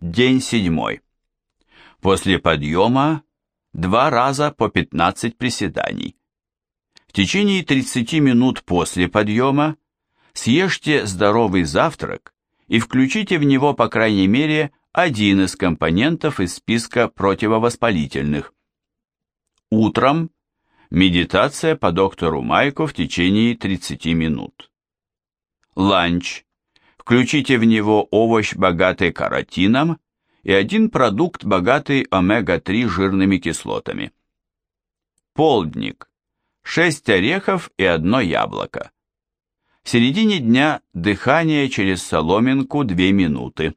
День седьмой. После подъема два раза по 15 приседаний. В течение 30 минут после подъема съешьте здоровый завтрак и включите в него по крайней мере один из компонентов из списка противовоспалительных. Утром медитация по доктору Майку в течение 30 минут. Ланч. Включите в него овощ, богатый каротином, и один продукт, богатый омега-3 жирными кислотами. Полдник. 6 орехов и одно яблоко. В середине дня дыхание через соломинку 2 минуты.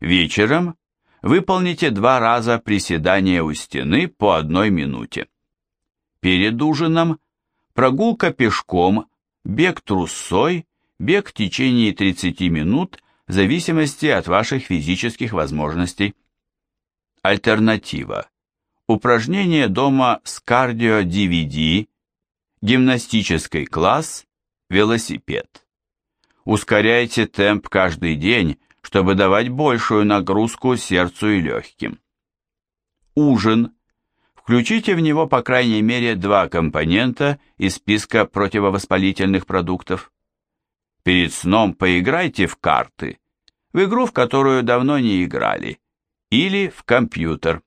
Вечером выполните два раза приседания у стены по одной минуте. Перед ужином прогулка пешком, бег трусой Бег в течение 30 минут в зависимости от ваших физических возможностей. Альтернатива. Упражнение дома с кардио-DVD, гимнастический класс, велосипед. Ускоряйте темп каждый день, чтобы давать большую нагрузку сердцу и легким. Ужин. Включите в него по крайней мере два компонента из списка противовоспалительных продуктов. Перед сном поиграйте в карты, в игру, в которую давно не играли, или в компьютер.